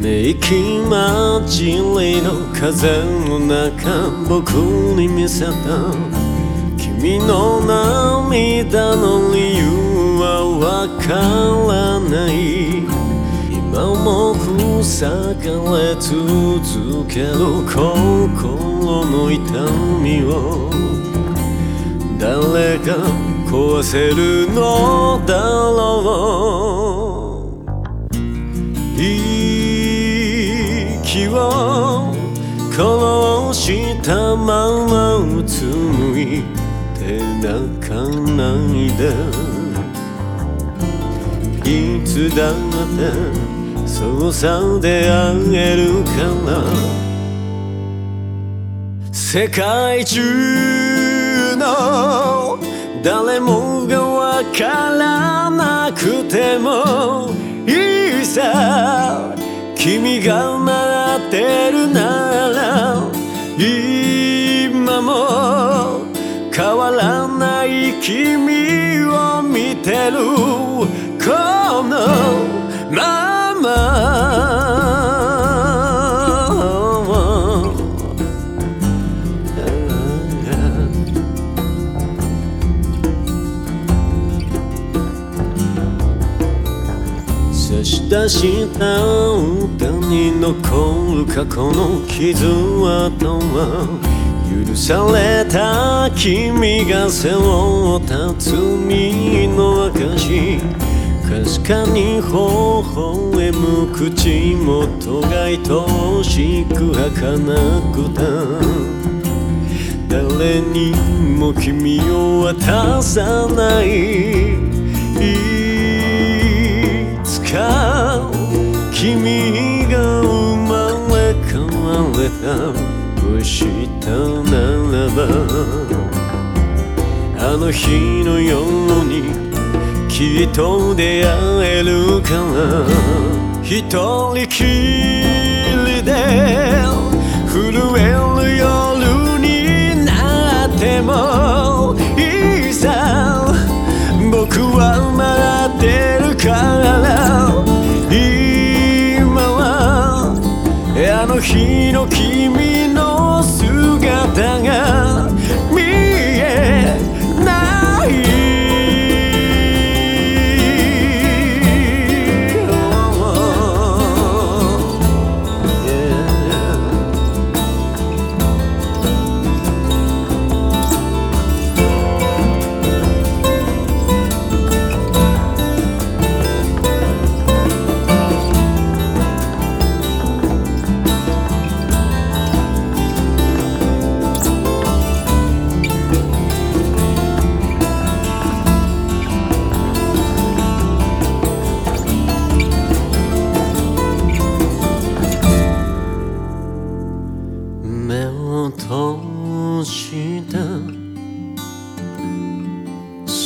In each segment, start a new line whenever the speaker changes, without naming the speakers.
め息混じりの風の中僕に見せた。君の涙の理由はわからない。今も塞がれ続ける心の痛みを。誰が壊せるのだろう。息を殺したままうつむいて泣かないでいつだってそうさ出会えるから世界中の誰もがわからなくてもいいさ君が待ってるなら今も変わらない君を見てるこのままし出した歌に残る過去の傷跡は許された君が背負った罪の証かすかに微笑む口元が愛しく儚くた。誰にも君を渡さない。君が生まれ変われたとしたならばあの日のようにきっと出会えるから一人きりで震える夜になってもいいさ僕は待ってるから。の君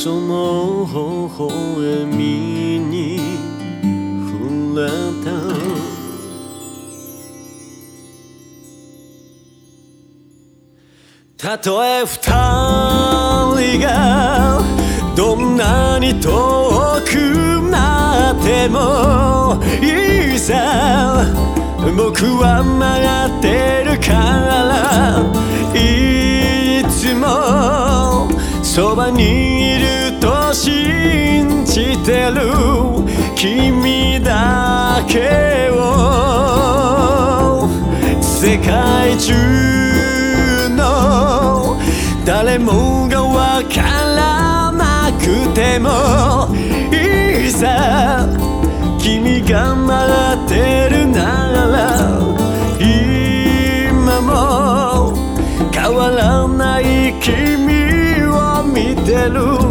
その微笑みに触れた。たとえ二人がどんなに遠くなってもいいさ僕は待ってるからいつもそばにいると信じてる。君だけを。世界中の。誰もがわからなくても。いざ。君が待ってるなら。今も変わらない君 hallelujah.